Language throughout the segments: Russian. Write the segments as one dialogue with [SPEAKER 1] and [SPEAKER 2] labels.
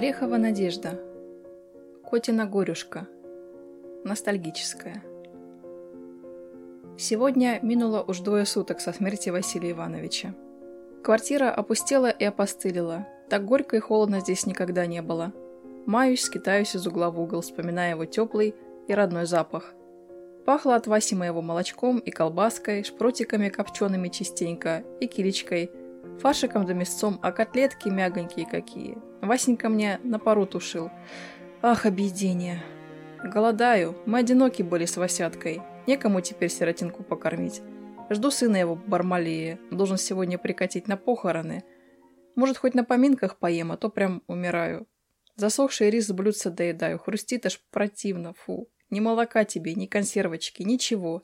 [SPEAKER 1] Орехова надежда. Котина горюшка. Ностальгическая. Сегодня минуло уж двое суток со смерти Василия Ивановича. Квартира опустела и опостылила. Так горько и холодно здесь никогда не было. Маюсь, скитаюсь из угла в угол, вспоминая его теплый и родной запах. Пахло от Васи моего молочком и колбаской, шпротиками копчеными частенько и килечкой, фаршиком да мясцом, а котлетки мягонькие какие – Васенька мне на пару тушил. Ах, объедение. Голодаю. Мы одиноки были с Васяткой. Некому теперь сиротинку покормить. Жду сына его Бармалии. Должен сегодня прикатить на похороны. Может, хоть на поминках поем, а то прям умираю. Засохший рис с блюдца доедаю. Хрустит аж противно, фу. Ни молока тебе, ни консервочки, ничего.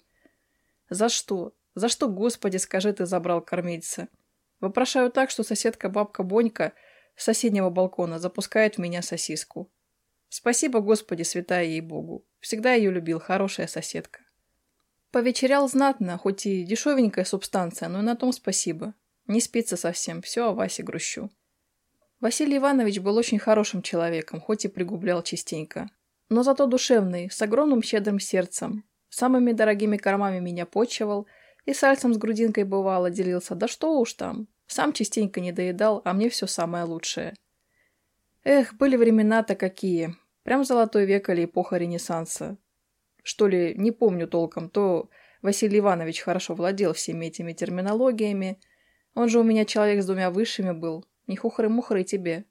[SPEAKER 1] За что? За что, Господи, скажи, ты забрал кормильца? Вопрошаю так, что соседка бабка Бонька – с соседнего балкона запускает в меня сосиску. Спасибо, Господи, святая ей Богу. Всегда ее любил, хорошая соседка. Повечерял знатно, хоть и дешевенькая субстанция, но и на том спасибо. Не спится совсем, все о Васе грущу. Василий Иванович был очень хорошим человеком, хоть и пригублял частенько. Но зато душевный, с огромным щедрым сердцем. Самыми дорогими кормами меня почивал, и сальцем с грудинкой бывало делился, да что уж там. Сам частенько не доедал, а мне все самое лучшее. Эх, были времена-то какие. Прям золотой век или эпоха Ренессанса. Что ли, не помню толком, то Василий Иванович хорошо владел всеми этими терминологиями. Он же у меня человек с двумя высшими был. Не хухры-мухры тебе.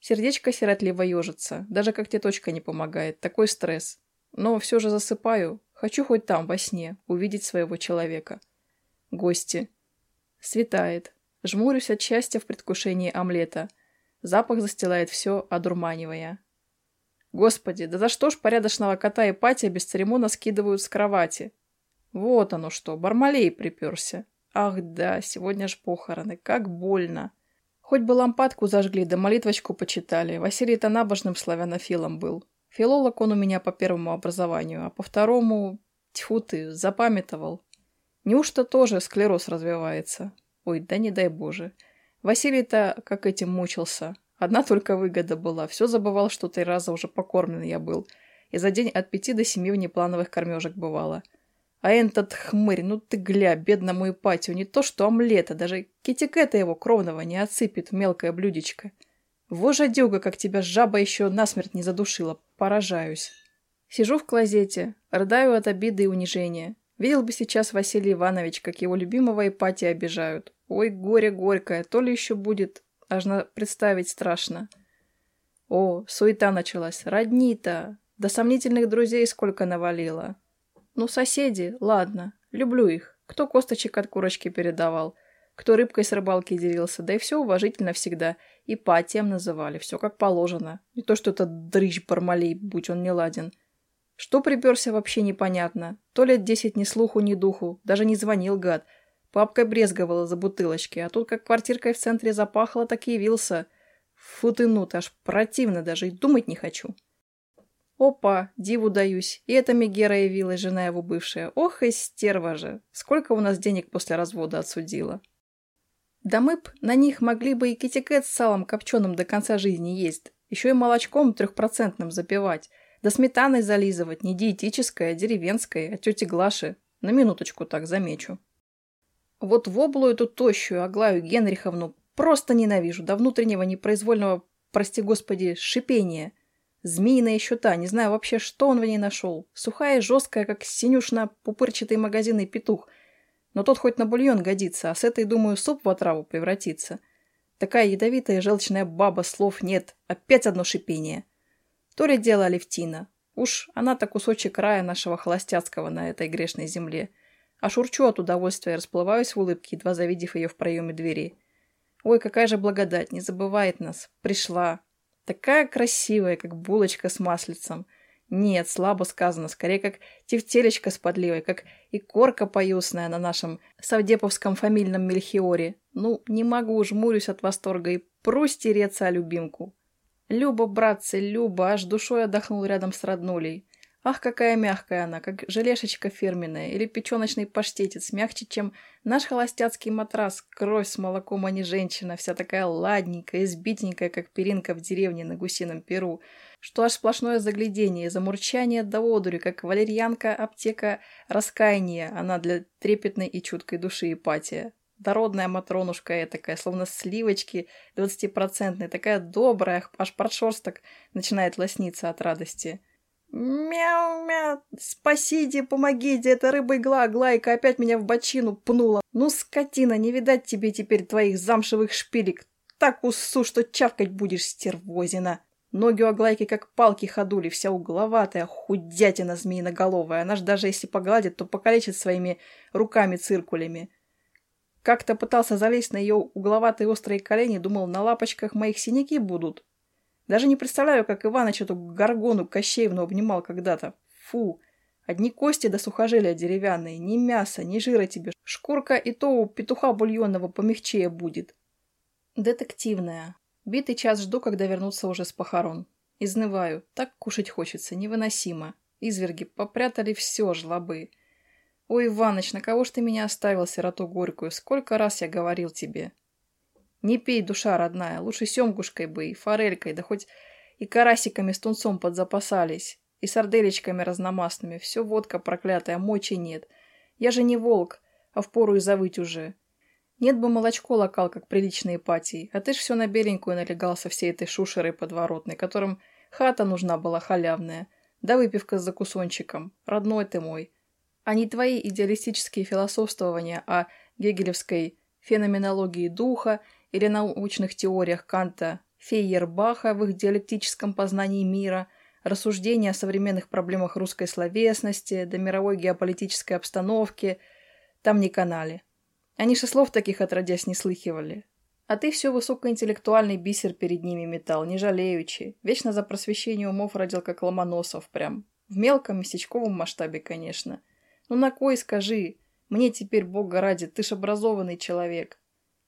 [SPEAKER 1] Сердечко сиротливо ежится. Даже как точка не помогает. Такой стресс. Но все же засыпаю. Хочу хоть там, во сне, увидеть своего человека. Гости. Светает. Жмурюсь от счастья в предвкушении омлета. Запах застилает все, одурманивая. Господи, да за что ж порядочного кота и патия без церемона скидывают с кровати? Вот оно что, Бармалей приперся. Ах да, сегодня ж похороны, как больно. Хоть бы лампадку зажгли, да молитвочку почитали. Василий-то набожным славянофилом был. Филолог он у меня по первому образованию, а по второму... Тьфу ты, запамятовал. Неужто тоже склероз развивается? Ой, да не дай боже. Василий-то как этим мучился. Одна только выгода была. Все забывал, что три раза уже покормлен я был. И за день от пяти до семи внеплановых кормежек бывало. А этот хмырь, ну ты гля, бедному Ипатию, не то что омлета, даже китикета его кровного не отсыпет мелкое блюдечко. Во жадюга, как тебя жаба еще насмерть не задушила, поражаюсь. Сижу в клозете, рыдаю от обиды и унижения. Видел бы сейчас Василий Иванович, как его любимого Ипатия обижают. Ой, горе горькое, то ли еще будет, аж на представить страшно. О, суета началась. Родни-то. Да сомнительных друзей сколько навалило. Ну, соседи, ладно, люблю их. Кто косточек от курочки передавал, кто рыбкой с рыбалки делился, да и все уважительно всегда. И патием называли, все как положено. Не то, что этот дрыщ Бармалей, будь он не ладен. Что приперся, вообще непонятно. То лет десять ни слуху, ни духу. Даже не звонил, гад. Папка брезговала за бутылочки, а тут как квартиркой в центре запахло, так и явился. Фу ты ну, аж противно даже и думать не хочу. Опа, диву даюсь. И эта Мегера явилась, жена его бывшая. Ох и стерва же. Сколько у нас денег после развода отсудила. Да мы б на них могли бы и китикет с салом копченым до конца жизни есть. Еще и молочком трехпроцентным запивать. Да сметаной зализывать, не диетической, а деревенской, от тети Глаши. На минуточку так замечу. Вот в облу эту тощую Аглаю Генриховну просто ненавижу, до внутреннего непроизвольного, прости господи, шипения. Змеиная еще та, не знаю вообще, что он в ней нашел. Сухая и жесткая, как синюшно-пупырчатый магазинный петух. Но тот хоть на бульон годится, а с этой, думаю, суп в отраву превратится. Такая ядовитая желчная баба, слов нет. Опять одно шипение. То ли дело Алевтина. Уж она-то кусочек рая нашего холостяцкого на этой грешной земле. А шурчу от удовольствия, расплываюсь в улыбке, едва завидев ее в проеме двери. Ой, какая же благодать, не забывает нас. Пришла. Такая красивая, как булочка с маслицем. Нет, слабо сказано, скорее как тефтелечка с подливой, как и корка поюсная на нашем савдеповском фамильном мельхиоре. Ну, не могу, жмурюсь от восторга и прусь тереться о любимку. Люба, братцы, Люба, аж душой отдохнул рядом с роднулей. Ах, какая мягкая она, как желешечка фирменная или печеночный паштетец, мягче, чем наш холостяцкий матрас, кровь с молоком, а не женщина, вся такая ладненькая, избитенькая, как перинка в деревне на гусином перу, что аж сплошное заглядение, замурчание до одури, как валерьянка, аптека, раскаяние, она для трепетной и чуткой души Ипатия. Дородная матронушка этакая, словно сливочки двадцатипроцентные, такая добрая, аж подшерсток начинает лосниться от радости. «Мяу-мяу! Спасите, помогите! Это рыба-игла, Глайка опять меня в бочину пнула! Ну, скотина, не видать тебе теперь твоих замшевых шпилек! Так усу, что чавкать будешь, стервозина!» Ноги у Аглайки как палки ходули, вся угловатая, худятина змеиноголовая. Она ж даже если погладит, то покалечит своими руками-циркулями. Как-то пытался залезть на ее угловатые острые колени, думал, на лапочках моих синяки будут. Даже не представляю, как Иваныч эту горгону Кощеевну обнимал когда-то. Фу! Одни кости до сухожилия деревянные, ни мяса, ни жира тебе. Шкурка и то у петуха бульонного помягчее будет. Детективная. Битый час жду, когда вернутся уже с похорон. Изнываю. Так кушать хочется. Невыносимо. Изверги попрятали все, жлобы. Ой, Иваныч, на кого ж ты меня оставил, сироту горькую? Сколько раз я говорил тебе. Не пей, душа родная, лучше семгушкой бы и форелькой, да хоть и карасиками с тунцом подзапасались, и сарделечками разномастными. Все водка проклятая, мочи нет. Я же не волк, а впору и завыть уже. Нет бы молочко локал, как приличные патии, а ты ж все на беленькую налегал со всей этой шушерой подворотной, которым хата нужна была халявная, да выпивка с закусончиком, родной ты мой. А не твои идеалистические философствования о гегелевской феноменологии духа или научных теориях Канта Фейербаха в их диалектическом познании мира, рассуждения о современных проблемах русской словесности, до мировой геополитической обстановки, там не канали. Они же слов таких отродясь не слыхивали. А ты все высокоинтеллектуальный бисер перед ними метал, не жалеючи. Вечно за просвещение умов родил как Ломоносов прям. В мелком местечковом масштабе, конечно. Ну на кой, скажи? Мне теперь, бога ради, ты ж образованный человек.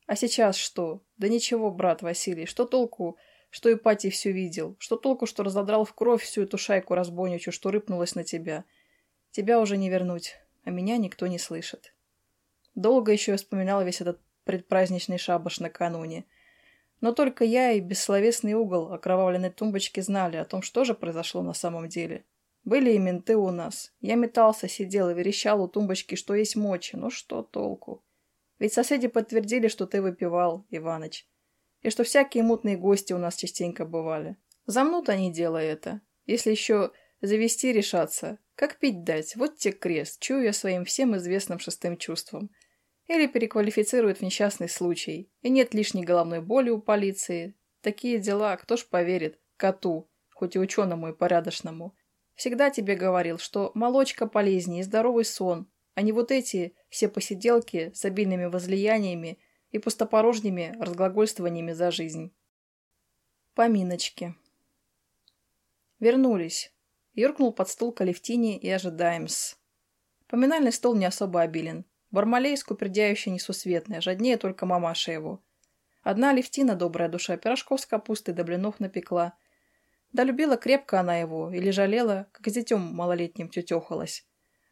[SPEAKER 1] А сейчас что? Да ничего, брат Василий, что толку, что Ипатий все видел? Что толку, что разодрал в кровь всю эту шайку разбойничью, что рыпнулась на тебя? Тебя уже не вернуть, а меня никто не слышит. Долго еще я вспоминал весь этот предпраздничный шабаш накануне. Но только я и бессловесный угол окровавленной тумбочки знали о том, что же произошло на самом деле. Были и менты у нас. Я метался, сидел и верещал у тумбочки, что есть мочи. Ну что толку? Ведь соседи подтвердили, что ты выпивал, Иваныч. И что всякие мутные гости у нас частенько бывали. Замнут они дело это. Если еще завести решаться. Как пить дать? Вот те крест. Чую я своим всем известным шестым чувством. Или переквалифицируют в несчастный случай. И нет лишней головной боли у полиции. Такие дела, кто ж поверит? Коту, хоть и ученому и порядочному. Всегда тебе говорил, что молочка полезнее и здоровый сон, а не вот эти все посиделки с обильными возлияниями и пустопорожними разглагольствованиями за жизнь. Поминочки. Вернулись. Юркнул под стул Калевтини и ожидаем-с. Поминальный стол не особо обилен. Бармалей скупердяющий несусветная, жаднее только мамаша его. Одна Левтина, добрая душа, пирожков с капустой до блинов напекла. Да любила крепко она его, или жалела, как с детем малолетним тетехалась.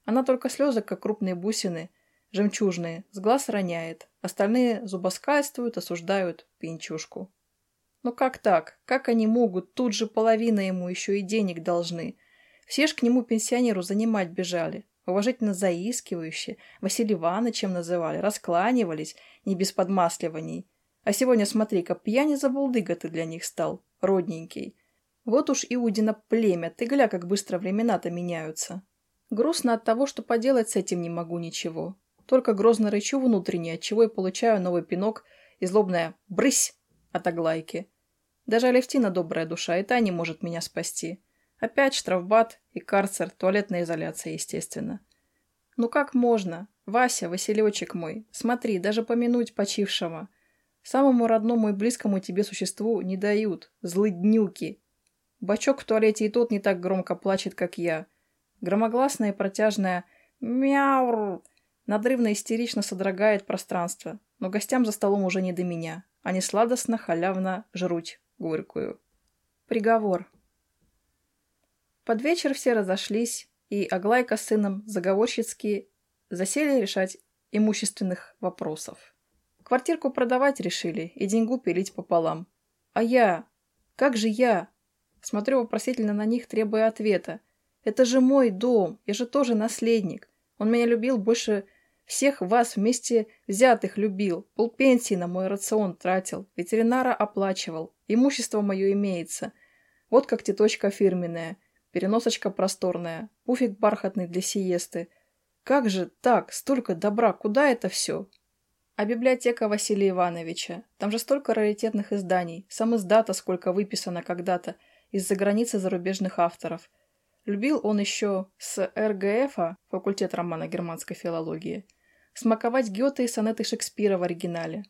[SPEAKER 1] Она только слезы, как крупные бусины, жемчужные, с глаз роняет. Остальные зубоскальствуют, осуждают пинчушку. Ну как так? Как они могут? Тут же половина ему еще и денег должны. Все ж к нему пенсионеру занимать бежали. Уважительно заискивающие. Василий Ивановичем называли. Раскланивались, не без подмасливаний. А сегодня, смотри-ка, пьяни забулдыга ты для них стал, родненький. Вот уж Иудина племя, ты гля, как быстро времена-то меняются. Грустно от того, что поделать с этим не могу ничего. Только грозно рычу внутренне, отчего и получаю новый пинок и злобная «брысь» от Аглайки. Даже Алевтина добрая душа, и та не может меня спасти. Опять штрафбат и карцер, туалетная изоляция, естественно. Ну как можно? Вася, Василечек мой, смотри, даже помянуть почившего. Самому родному и близкому тебе существу не дают, злыднюки. Бачок в туалете и тот не так громко плачет, как я. Громогласное и протяжное «мяур» надрывно истерично содрогает пространство, но гостям за столом уже не до меня. Они сладостно, халявно жруть горькую. Приговор. Под вечер все разошлись, и Аглайка с сыном заговорщицки засели решать имущественных вопросов. Квартирку продавать решили и деньгу пилить пополам. А я? Как же я? Смотрю вопросительно на них, требуя ответа. Это же мой дом, я же тоже наследник. Он меня любил больше всех вас вместе взятых любил. Полпенсии на мой рацион тратил, ветеринара оплачивал. Имущество мое имеется. Вот как теточка фирменная, переносочка просторная, пуфик бархатный для сиесты. Как же так, столько добра, куда это все? А библиотека Василия Ивановича? Там же столько раритетных изданий, сам издата сколько выписано когда-то из-за границы зарубежных авторов. Любил он еще с РГФа, факультет романа германской филологии, смаковать Гёте и сонеты Шекспира в оригинале.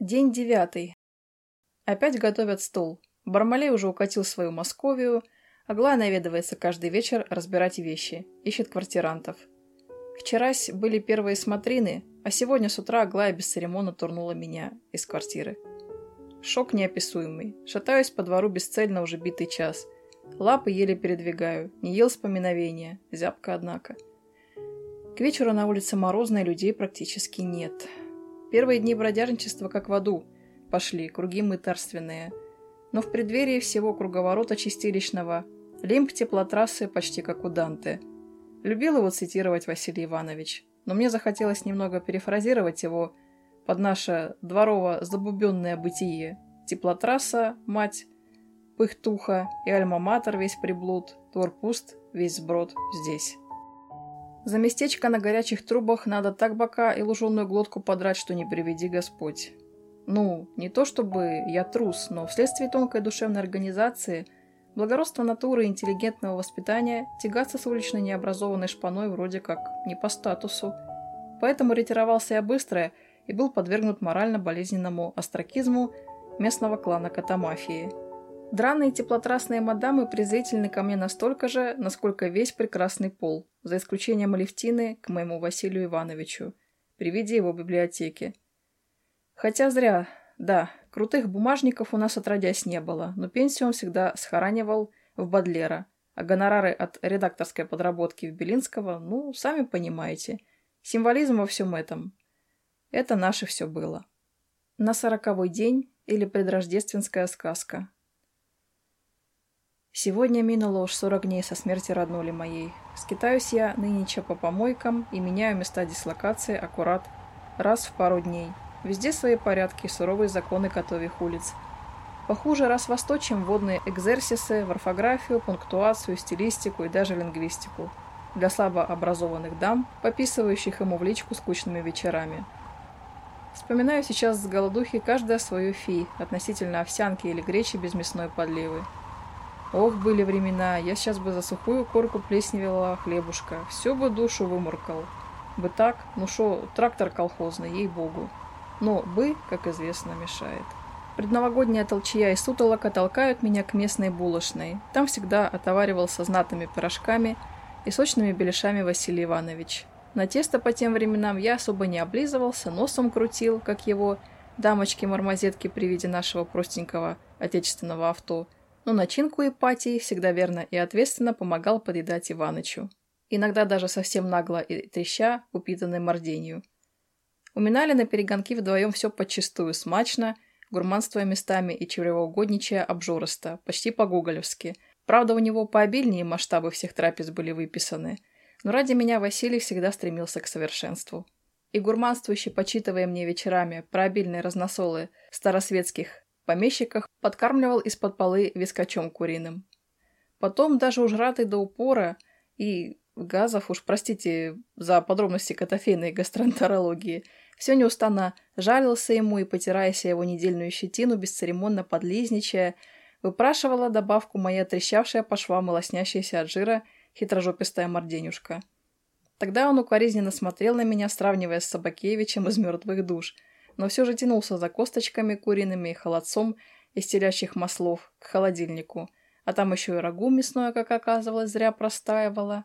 [SPEAKER 1] День девятый. Опять готовят стол. Бармалей уже укатил свою Московию, Аглая наведывается каждый вечер разбирать вещи, ищет квартирантов. Вчерась были первые смотрины, а сегодня с утра Аглая бесцеремонно турнула меня из квартиры. Шок неописуемый. Шатаюсь по двору бесцельно уже битый час. Лапы еле передвигаю, не ел с поминовения, зябко однако. К вечеру на улице морозной людей практически нет. Первые дни бродяжничества как в аду. Пошли, круги мытарственные. Но в преддверии всего круговорота чистилищного лимб теплотрассы почти как у Данте. Любил его цитировать Василий Иванович, но мне захотелось немного перефразировать его под наше дворово-забубенное бытие. Теплотрасса, мать, пыхтуха и альма-матер весь приблуд, двор пуст, весь сброд здесь. За местечко на горячих трубах надо так бока и луженую глотку подрать, что не приведи Господь. Ну, не то чтобы я трус, но вследствие тонкой душевной организации, благородства натуры и интеллигентного воспитания тягаться с уличной необразованной шпаной вроде как не по статусу. Поэтому ретировался я быстро и был подвергнут морально-болезненному остракизму местного клана Катамафии – Драные теплотрастные мадамы презрительны ко мне настолько же, насколько весь прекрасный пол, за исключением Алевтины к моему Василию Ивановичу, при виде его библиотеки. Хотя зря, да, крутых бумажников у нас отродясь не было, но пенсию он всегда схоранивал в Бадлера, а гонорары от редакторской подработки в Белинского, ну, сами понимаете. Символизм во всем этом. Это наше все было. На сороковой день или предрождественская сказка. Сегодня минуло уж сорок дней со смерти роднули моей. Скитаюсь я нынече по помойкам и меняю места дислокации аккурат раз в пару дней. Везде свои порядки, суровые законы котовьих улиц. Похуже раз во сто, чем водные экзерсисы, в орфографию, пунктуацию, стилистику и даже лингвистику. Для слабо образованных дам, пописывающих ему в личку скучными вечерами. Вспоминаю сейчас с голодухи каждое свое фи относительно овсянки или гречи без мясной подливы. Ох, были времена, я сейчас бы за сухую корку плесневела хлебушка, всю бы душу вымуркал. Бы так, ну шо, трактор колхозный, ей-богу. Но бы, как известно, мешает. Предновогодняя толчья и сутолока толкают меня к местной булочной. Там всегда отоваривался знатными пирожками и сочными беляшами Василий Иванович. На тесто по тем временам я особо не облизывался, носом крутил, как его дамочки-мармозетки при виде нашего простенького отечественного авто – но начинку Ипатии всегда верно и ответственно помогал подъедать Иванычу. Иногда даже совсем нагло и треща упитанной морденью. Уминали на перегонки вдвоем все подчистую, смачно, гурманствуя местами и чревоугодничая обжоросто, почти по-гоголевски. Правда, у него пообильнее масштабы всех трапез были выписаны, но ради меня Василий всегда стремился к совершенству. И гурманствующий, почитывая мне вечерами про обильные разносолы старосветских помещиках подкармливал из-под полы вискачом куриным. Потом даже ужратый до упора и газов, уж простите за подробности катафейной гастроэнтерологии, все неустанно жалился ему и, потираясь его недельную щетину, бесцеремонно подлизничая, выпрашивала добавку моя трещавшая по швам и лоснящаяся от жира хитрожопистая морденюшка. Тогда он укоризненно смотрел на меня, сравнивая с Собакевичем из «Мертвых душ», но все же тянулся за косточками куриными и холодцом из телящих маслов к холодильнику, а там еще и рагу мясное, как оказалось, зря простаивало.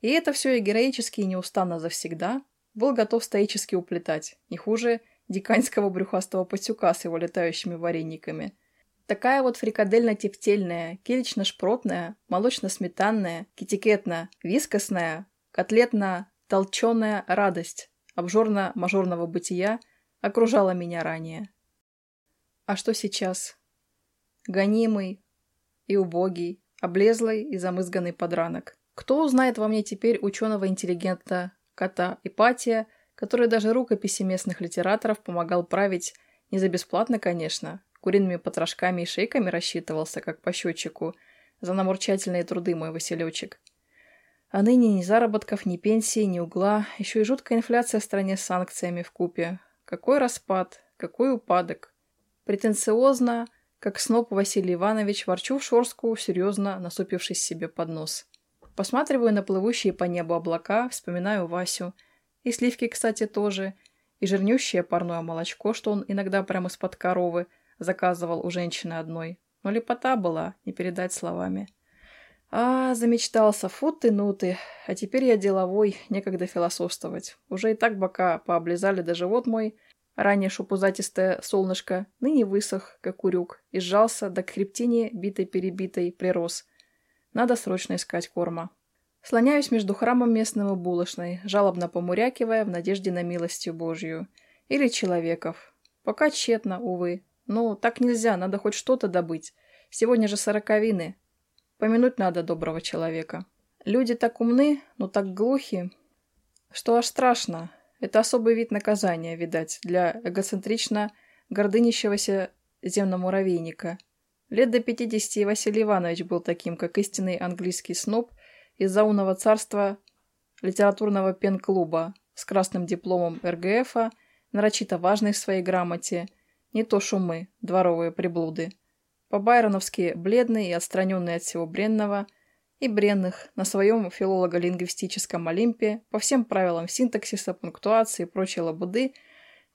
[SPEAKER 1] И это все и героически и неустанно завсегда был готов стоически уплетать, не хуже диканьского брюхастого патюка с его летающими варениками. Такая вот фрикадельно-тефтельная, килично-шпротная, молочно-сметанная, китикетно-вискосная, котлетно-толченая радость обжорно-мажорного бытия окружала меня ранее. А что сейчас? Гонимый и убогий, облезлый и замызганный подранок. Кто узнает во мне теперь ученого-интеллигента кота Ипатия, который даже рукописи местных литераторов помогал править не за бесплатно, конечно, куриными потрошками и шейками рассчитывался, как по счетчику, за намурчательные труды мой Василечек. А ныне ни заработков, ни пенсии, ни угла, еще и жуткая инфляция в стране с санкциями в купе. Какой распад, какой упадок. Претенциозно, как сноп Василий Иванович, ворчу в шорстку, серьезно насупившись себе под нос. Посматриваю на плывущие по небу облака, вспоминаю Васю. И сливки, кстати, тоже. И жирнющее парное молочко, что он иногда прямо из-под коровы заказывал у женщины одной. Но лепота была, не передать словами. А, замечтался, фу ты, ну ты. А теперь я деловой, некогда философствовать. Уже и так бока пооблизали, да живот мой – Ранее шупузатистое солнышко ныне высох, как урюк, и сжался, да к хребтине битой-перебитой прирос. Надо срочно искать корма. Слоняюсь между храмом местным и булочной, жалобно помурякивая в надежде на милостью Божью. Или человеков. Пока тщетно, увы. Ну, так нельзя, надо хоть что-то добыть. Сегодня же сороковины. Помянуть надо доброго человека. Люди так умны, но так глухи, что аж страшно. Это особый вид наказания, видать, для эгоцентрично гордынящегося земномуравейника. Лет до пятидесяти Василий Иванович был таким, как истинный английский сноб из заумного царства литературного пен-клуба с красным дипломом РГФа, нарочито важный в своей грамоте, не то шумы, дворовые приблуды. По-байроновски бледный и отстраненный от всего бренного – и бренных на своем филолого-лингвистическом Олимпе по всем правилам синтаксиса, пунктуации и прочей лабуды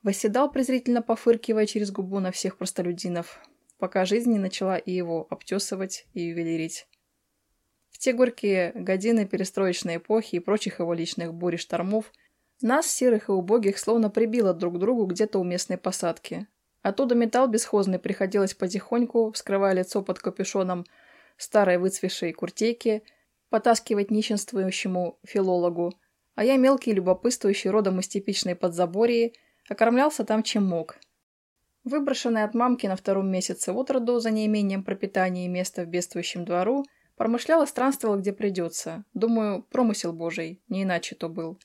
[SPEAKER 1] восседал, презрительно пофыркивая через губу на всех простолюдинов, пока жизнь не начала и его обтесывать и ювелирить. В те горькие годины перестроечной эпохи и прочих его личных бурь и штормов нас, серых и убогих, словно прибило друг к другу где-то у местной посадки. Оттуда металл бесхозный приходилось потихоньку, вскрывая лицо под капюшоном – старой выцвешей куртейке, потаскивать нищенствующему филологу, а я мелкий любопытствующий родом из типичной подзаборье, окормлялся там чем мог. Выброшенный от мамки на втором месяце от роду за неимением пропитания и места в бедствующем двору, промышлял и странствовал, где придется. Думаю, промысел божий, не иначе то был.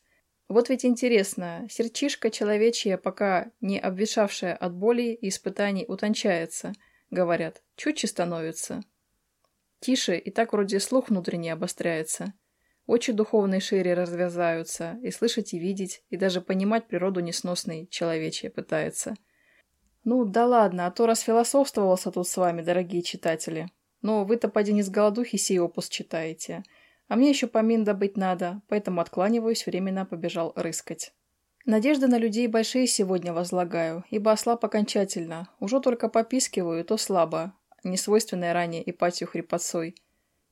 [SPEAKER 1] Вот ведь интересно, серчишка человечья, пока не обвешавшая от боли и испытаний, утончается, говорят, чутче становится. Тише, и так вроде слух внутренний обостряется. Очи духовные шире развязаются, и слышать, и видеть, и даже понимать природу несносной человечья пытается. Ну, да ладно, а то расфилософствовался тут с вами, дорогие читатели. Но вы-то поди не с голодухи сей опус читаете. А мне еще помин добыть надо, поэтому откланиваюсь, временно побежал рыскать. Надежды на людей большие сегодня возлагаю, ибо ослаб окончательно. Уже только попискиваю, то слабо, несвойственное ранее Ипатию хрипотцой.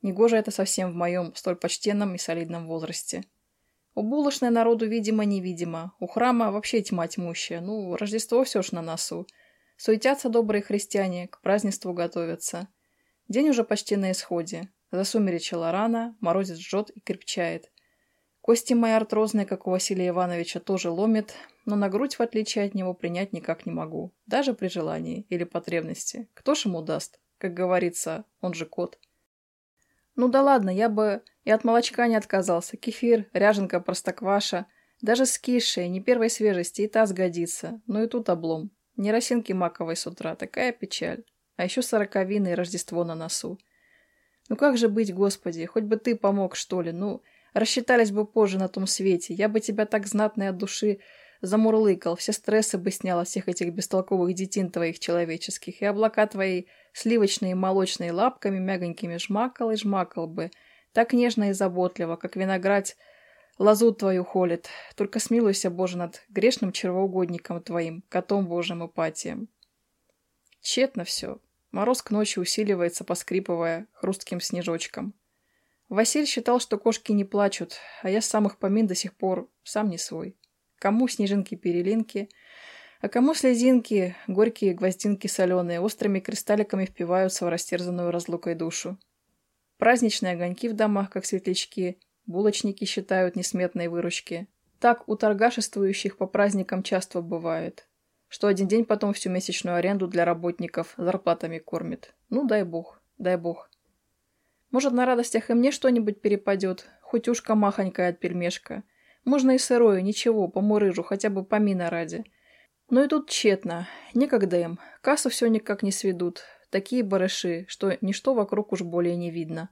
[SPEAKER 1] Негоже это совсем в моем столь почтенном и солидном возрасте. У булочной народу видимо-невидимо, у храма вообще тьма тьмущая, ну, Рождество все ж на носу. Суетятся добрые христиане, к празднеству готовятся. День уже почти на исходе. Засумеречила рано, морозец жжет и крепчает. Кости мои артрозные, как у Василия Ивановича, тоже ломит, но на грудь, в отличие от него, принять никак не могу. Даже при желании или потребности. Кто ж ему даст? Как говорится, он же кот. Ну да ладно, я бы и от молочка не отказался. Кефир, ряженка, простокваша. Даже скисшая, не первой свежести, и та сгодится. Но и тут облом. Не росинки маковой с утра, такая печаль. А еще сороковины и Рождество на носу. Ну как же быть, Господи, хоть бы ты помог, что ли, ну... Рассчитались бы позже на том свете. Я бы тебя так знатно от души замурлыкал, все стрессы бы снял от всех этих бестолковых детин твоих человеческих, и облака твои сливочные молочные лапками мягонькими жмакал и жмакал бы, так нежно и заботливо, как виноград лозу твою холит. Только смилуйся, Боже, над грешным червоугодником твоим, котом Божьим и патием. Тщетно все. Мороз к ночи усиливается, поскрипывая хрустким снежочком. Василь считал, что кошки не плачут, а я с самых помин до сих пор сам не свой. Кому снежинки-перелинки, А кому слезинки, горькие гвоздинки соленые, острыми кристалликами впиваются в растерзанную разлукой душу. Праздничные огоньки в домах, как светлячки, булочники считают несметные выручки. Так у торгашествующих по праздникам часто бывает, что один день потом всю месячную аренду для работников зарплатами кормит. Ну, дай бог, дай бог. Может, на радостях и мне что-нибудь перепадет, хоть ушка махонькая от пельмешка. Можно и сырое, ничего, по мурыжу, хотя бы помина ради. Но и тут тщетно. Некогда им. Кассу все никак не сведут. Такие барыши, что ничто вокруг уж более не видно.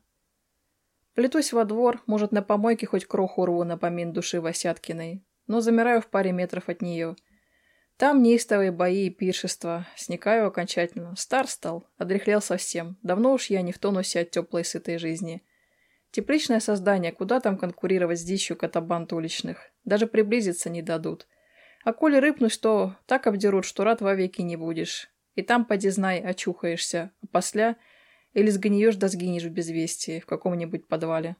[SPEAKER 1] Плетусь во двор, может, на помойке хоть кроху рву на помин души Васяткиной, но замираю в паре метров от нее. Там неистовые бои и пиршества. Сникаю окончательно. Стар стал, одрехлел совсем. Давно уж я не в тонусе от теплой сытой жизни. Тепличное создание, куда там конкурировать с дичью катабант уличных? Даже приблизиться не дадут. А коли рыпнуть, то так обдерут, что рад вовеки не будешь. И там, поди знай, очухаешься, а после или сгниешь да сгинешь в безвестии в каком-нибудь подвале.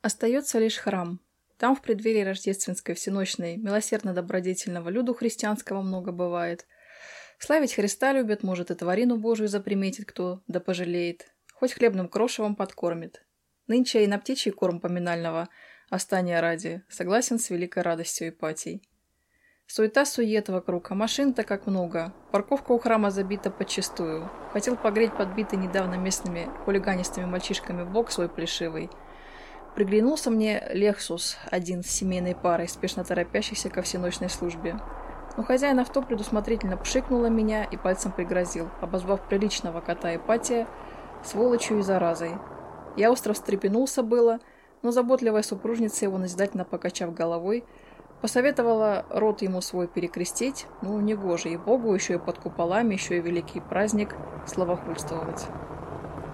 [SPEAKER 1] Остается лишь храм. Там в преддверии рождественской всеночной милосердно-добродетельного люду христианского много бывает. Славить Христа любят, может, и тварину Божию заприметит кто, да пожалеет. Хоть хлебным крошевом подкормит. Нынче и на птичий корм поминального, остания ради, согласен с великой радостью Ипатий. Суета-сует вокруг, а машин-то как много. Парковка у храма забита подчистую. Хотел погреть подбитый недавно местными хулиганистыми мальчишками бок свой плешивый. Приглянулся мне Лексус, один с семейной парой, спешно торопящийся ко всеночной службе. Но хозяин авто предусмотрительно пшикнула меня и пальцем пригрозил, обозвав приличного кота Ипатия сволочью и заразой. Я остро встрепенулся было, но заботливая супружница его назидательно покачав головой, Посоветовала рот ему свой перекрестить, ну, негоже и Богу, еще и под куполами, еще и великий праздник, словохульствовать.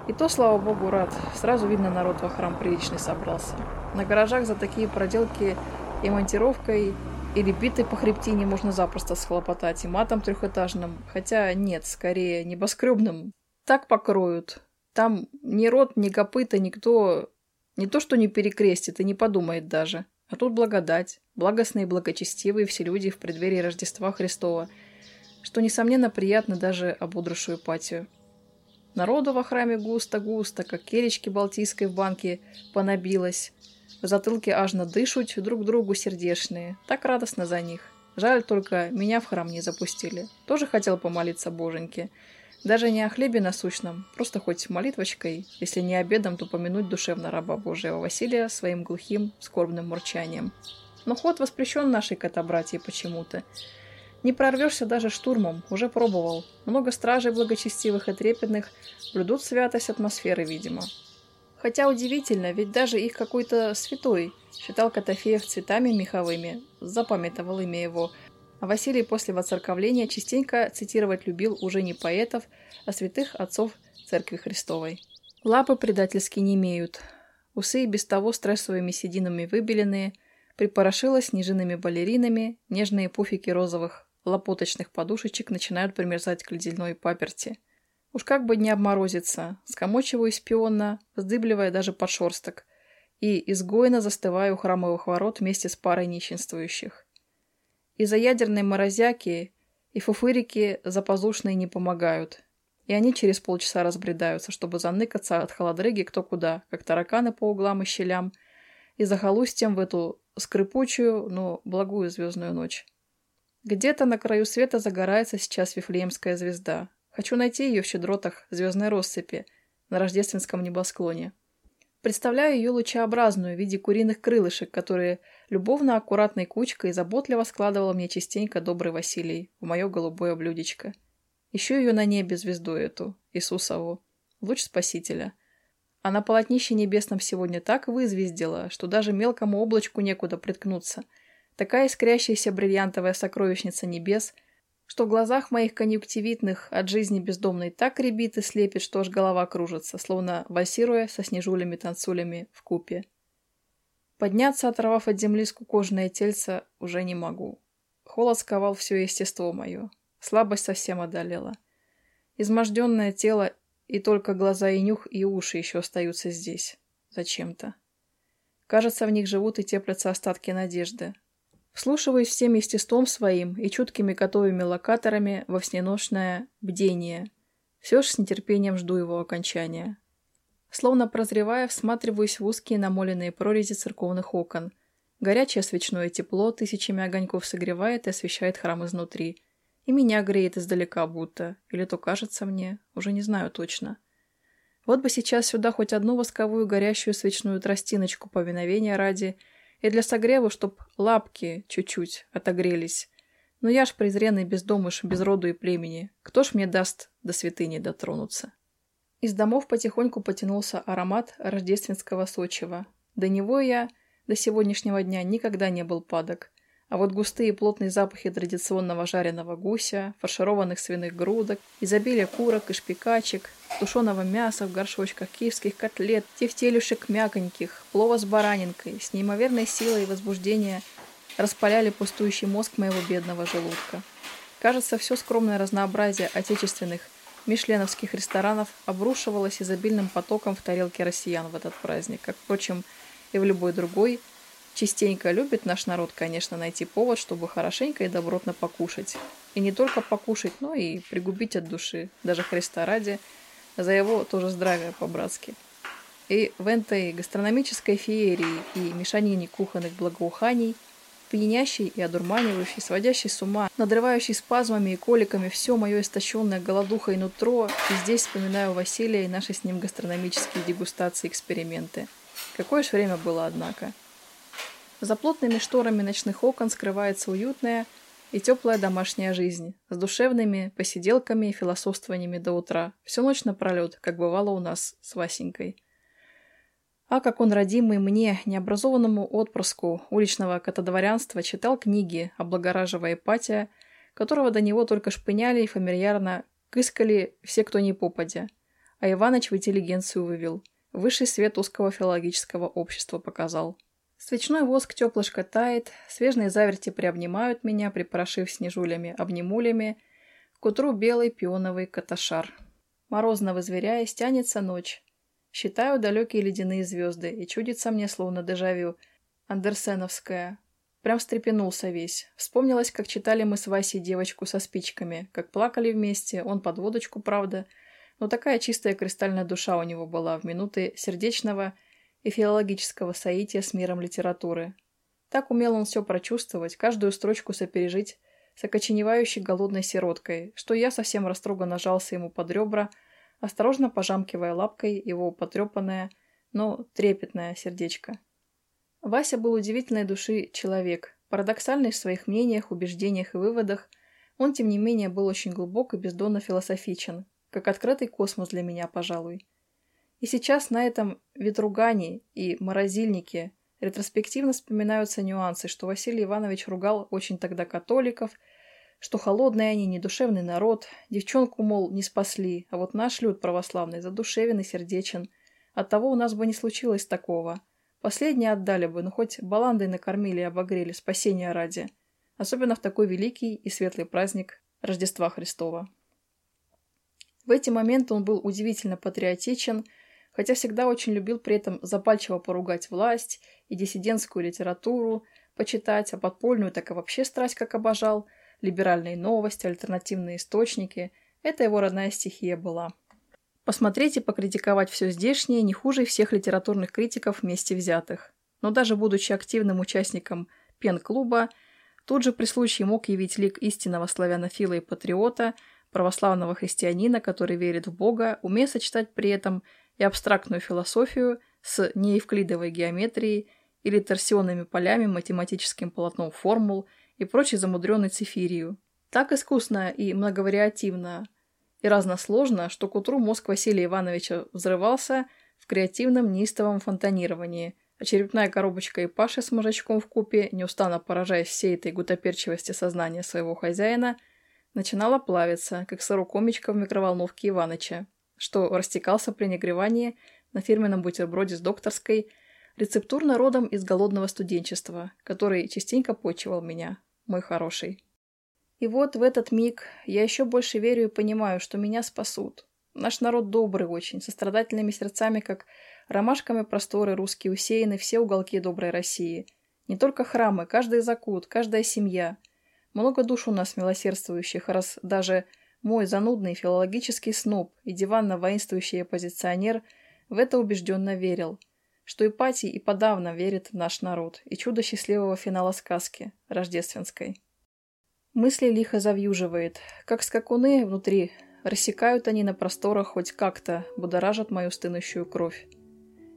[SPEAKER 1] И то, слава Богу, рад. Сразу видно, народ во храм приличный собрался. На гаражах за такие проделки и монтировкой, или битой по хребтине можно запросто схлопотать, и матом трехэтажным, хотя нет, скорее небоскребным. Так покроют. Там ни рот, ни копыта никто не то что не перекрестит и не подумает даже. А тут благодать, благостные и благочестивые все люди в преддверии Рождества Христова, что, несомненно, приятно даже ободрушую патию. Народу во храме густо-густо, как керечки балтийской в банке, понабилось. В затылке ажно дышут друг другу сердешные. Так радостно за них. Жаль только, меня в храм не запустили. Тоже хотел помолиться боженьке. Даже не о хлебе насущном, просто хоть молитвочкой, если не обедом, то помянуть душевно раба Божьего Василия своим глухим, скорбным мурчанием. Но ход воспрещен нашей котобратьей почему-то. Не прорвешься даже штурмом, уже пробовал. Много стражей благочестивых и трепетных блюдут святость атмосферы, видимо. Хотя удивительно, ведь даже их какой-то святой считал Котофеев цветами меховыми, запамятовал имя его – а Василий после воцерковления частенько цитировать любил уже не поэтов, а святых отцов Церкви Христовой. Лапы предательски не имеют. Усы и без того стрессовыми сединами выбеленные, припорошило снежными балеринами, нежные пуфики розовых лопоточных подушечек начинают примерзать к ледяной паперти. Уж как бы не обморозиться, скомочиваюсь пионно, вздыбливая даже подшерсток, и изгойно застываю у храмовых ворот вместе с парой нищенствующих. Из-за ядерной морозяки и фуфырики запазушные не помогают. И они через полчаса разбредаются, чтобы заныкаться от холодрыги кто куда, как тараканы по углам и щелям, и захолустьем в эту скрипучую, но благую звездную ночь. Где-то на краю света загорается сейчас Вифлеемская звезда. Хочу найти ее в щедротах звездной россыпи на рождественском небосклоне. Представляю ее лучеобразную в виде куриных крылышек, которые любовно аккуратной кучкой заботливо складывал мне частенько добрый Василий в мое голубое блюдечко. Еще ее на небе звезду эту, Иисусову, луч Спасителя. А на полотнище небесном сегодня так вызвездила, что даже мелкому облачку некуда приткнуться. Такая искрящаяся бриллиантовая сокровищница небес – что в глазах моих конъюнктивитных от жизни бездомной так рябит и слепит, что аж голова кружится, словно вальсируя со снежулями-танцулями в купе. Подняться, оторвав от земли скукоженное тельце, уже не могу. Холод сковал все естество мое. Слабость совсем одолела. Изможденное тело и только глаза и нюх и уши еще остаются здесь. Зачем-то. Кажется, в них живут и теплятся остатки надежды. Вслушиваюсь всем естеством своим и чуткими котовыми локаторами во всеношное бдение. Все ж с нетерпением жду его окончания. Словно прозревая, всматриваюсь в узкие намоленные прорези церковных окон. Горячее свечное тепло тысячами огоньков согревает и освещает храм изнутри. И меня греет издалека будто, или то кажется мне, уже не знаю точно. Вот бы сейчас сюда хоть одну восковую горящую свечную тростиночку повиновения ради – и для согрева, чтоб лапки чуть-чуть отогрелись. Но я ж презренный бездомыш, без роду и племени. Кто ж мне даст до святыни дотронуться? Из домов потихоньку потянулся аромат рождественского сочева. До него я до сегодняшнего дня никогда не был падок. А вот густые плотные запахи традиционного жареного гуся, фаршированных свиных грудок, изобилие курок и шпикачек, тушеного мяса в горшочках, киевских котлет, тефтелюшек мяконьких, плова с баранинкой, с неимоверной силой и возбуждения распаляли пустующий мозг моего бедного желудка. Кажется, все скромное разнообразие отечественных мишленовских ресторанов обрушивалось изобильным потоком в тарелке россиян в этот праздник, как, впрочем, и в любой другой – Частенько любит наш народ, конечно, найти повод, чтобы хорошенько и добротно покушать. И не только покушать, но и пригубить от души, даже Христа ради, за его тоже здравие по-братски. И в этой гастрономической феерии и мешанине кухонных благоуханий, пьянящий и одурманивающий, сводящий с ума, надрывающий спазмами и коликами все мое истощенное голодухой нутро, и здесь вспоминаю Василия и наши с ним гастрономические дегустации и эксперименты. Какое ж время было, однако. За плотными шторами ночных окон скрывается уютная и теплая домашняя жизнь, с душевными посиделками и философствованиями до утра, всю ночь напролет, как бывало у нас с Васенькой. А как он, родимый мне, необразованному отпрыску уличного катадворянства, читал книги, облагораживая Ипатия, которого до него только шпыняли и фамильярно кыскали все, кто не попадя. А Иваныч в интеллигенцию вывел. Высший свет узкого филологического общества показал. Свечной воск теплышко тает, свежные заверти приобнимают меня, припорошив снежулями-обнимулями. К утру белый пионовый каташар. Морозно возверяясь, тянется ночь. Считаю далекие ледяные звезды, и чудится мне словно дежавю. Андерсеновская. Прям встрепенулся весь. Вспомнилось, как читали мы с Васей девочку со спичками, как плакали вместе, он под водочку, правда. Но такая чистая кристальная душа у него была в минуты сердечного и филологического соития с миром литературы. Так умел он все прочувствовать, каждую строчку сопережить с окоченевающей голодной сироткой, что я совсем растроганно нажался ему под ребра, осторожно пожамкивая лапкой его потрепанное, но трепетное сердечко. Вася был удивительной души человек, парадоксальный в своих мнениях, убеждениях и выводах, он, тем не менее, был очень глубок и бездонно философичен, как открытый космос для меня, пожалуй. И сейчас на этом ветругане и морозильнике ретроспективно вспоминаются нюансы, что Василий Иванович ругал очень тогда католиков, что холодные они, недушевный народ, девчонку, мол, не спасли, а вот наш люд православный задушевен и сердечен. Оттого у нас бы не случилось такого. Последние отдали бы, ну хоть баландой накормили и обогрели, спасения ради. Особенно в такой великий и светлый праздник Рождества Христова. В эти моменты он был удивительно патриотичен – хотя всегда очень любил при этом запальчиво поругать власть и диссидентскую литературу, почитать, а подпольную так и вообще страсть как обожал, либеральные новости, альтернативные источники – это его родная стихия была. Посмотреть и покритиковать все здешнее не хуже всех литературных критиков вместе взятых. Но даже будучи активным участником пен-клуба, тут же при случае мог явить лик истинного славянофила и патриота, православного христианина, который верит в Бога, умея сочетать при этом и абстрактную философию с неевклидовой геометрией или торсионными полями, математическим полотном формул и прочей замудренной цифирию. Так искусно и многовариативно и разносложно, что к утру мозг Василия Ивановича взрывался в креативном неистовом фонтанировании, а черепная коробочка и Паши с мужичком в купе, неустанно поражаясь всей этой гутоперчивости сознания своего хозяина, начинала плавиться, как сырокомечка в микроволновке Иваныча что растекался при нагревании на фирменном бутерброде с докторской, рецептурно родом из голодного студенчества, который частенько почивал меня, мой хороший. И вот в этот миг я еще больше верю и понимаю, что меня спасут. Наш народ добрый очень, со страдательными сердцами, как ромашками просторы русские усеяны все уголки доброй России. Не только храмы, каждый закут, каждая семья. Много душ у нас милосердствующих, раз даже мой занудный филологический сноб и диванно-воинствующий оппозиционер в это убежденно верил, что Ипатий и подавно верит в наш народ и чудо счастливого финала сказки, рождественской. Мысли лихо завьюживает, как скакуны внутри, рассекают они на просторах хоть как-то, будоражат мою стынущую кровь.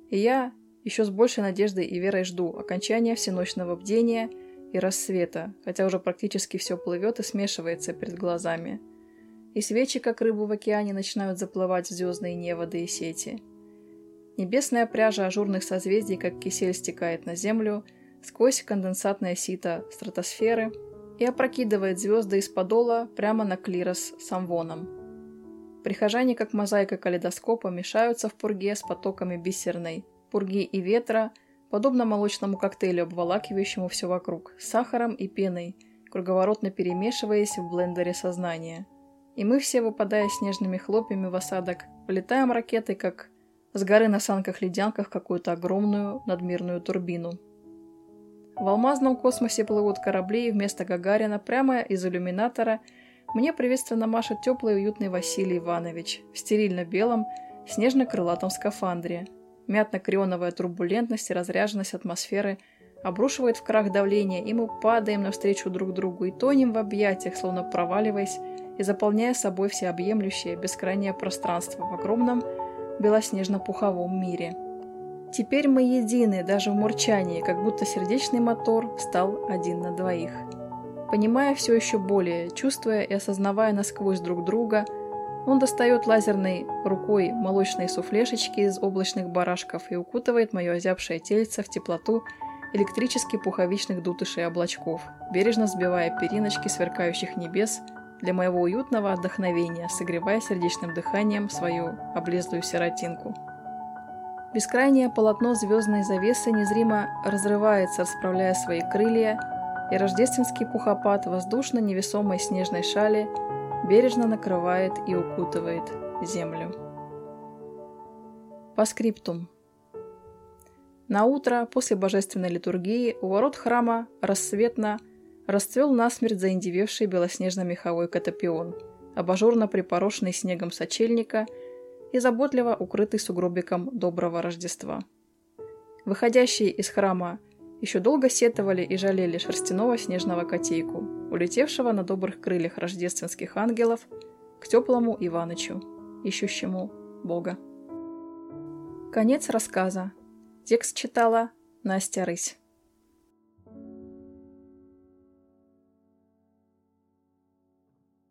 [SPEAKER 1] И я еще с большей надеждой и верой жду окончания всеночного бдения и рассвета, хотя уже практически все плывет и смешивается перед глазами – и свечи, как рыбу в океане, начинают заплывать в звездные неводы и сети. Небесная пряжа ажурных созвездий, как кисель, стекает на Землю сквозь конденсатное сито стратосферы и опрокидывает звезды из подола прямо на клирос с амвоном. Прихожане, как мозаика калейдоскопа, мешаются в пурге с потоками бисерной, пурги и ветра, подобно молочному коктейлю, обволакивающему все вокруг, с сахаром и пеной, круговоротно перемешиваясь в блендере сознания – и мы все, выпадая снежными хлопьями в осадок, полетаем ракетой, как с горы на санках-ледянках какую-то огромную надмирную турбину. В алмазном космосе плывут корабли, и вместо Гагарина прямо из иллюминатора мне приветственно машет теплый и уютный Василий Иванович в стерильно-белом, снежно-крылатом скафандре. Мятно-крионовая турбулентность и разряженность атмосферы обрушивает в крах давления, и мы падаем навстречу друг другу и тонем в объятиях, словно проваливаясь и заполняя собой всеобъемлющее бескрайнее пространство в огромном белоснежно-пуховом мире. Теперь мы едины даже в мурчании, как будто сердечный мотор стал один на двоих. Понимая все еще более, чувствуя и осознавая насквозь друг друга, он достает лазерной рукой молочные суфлешечки из облачных барашков и укутывает мое озябшее тельце в теплоту электрически пуховичных дутышей облачков, бережно сбивая периночки сверкающих небес для моего уютного отдохновения, согревая сердечным дыханием свою облезлую сиротинку. Бескрайнее полотно звездной завесы незримо разрывается, расправляя свои крылья, и рождественский пухопад воздушно-невесомой снежной шали бережно накрывает и укутывает землю. По скриптум. На утро после божественной литургии у ворот храма рассветно – расцвел насмерть заиндевевший белоснежно-меховой катапион, абажурно припорошенный снегом сочельника и заботливо укрытый сугробиком доброго Рождества. Выходящие из храма еще долго сетовали и жалели шерстяного снежного котейку, улетевшего на добрых крыльях рождественских ангелов к теплому Иванычу, ищущему Бога. Конец рассказа. Текст читала Настя Рысь.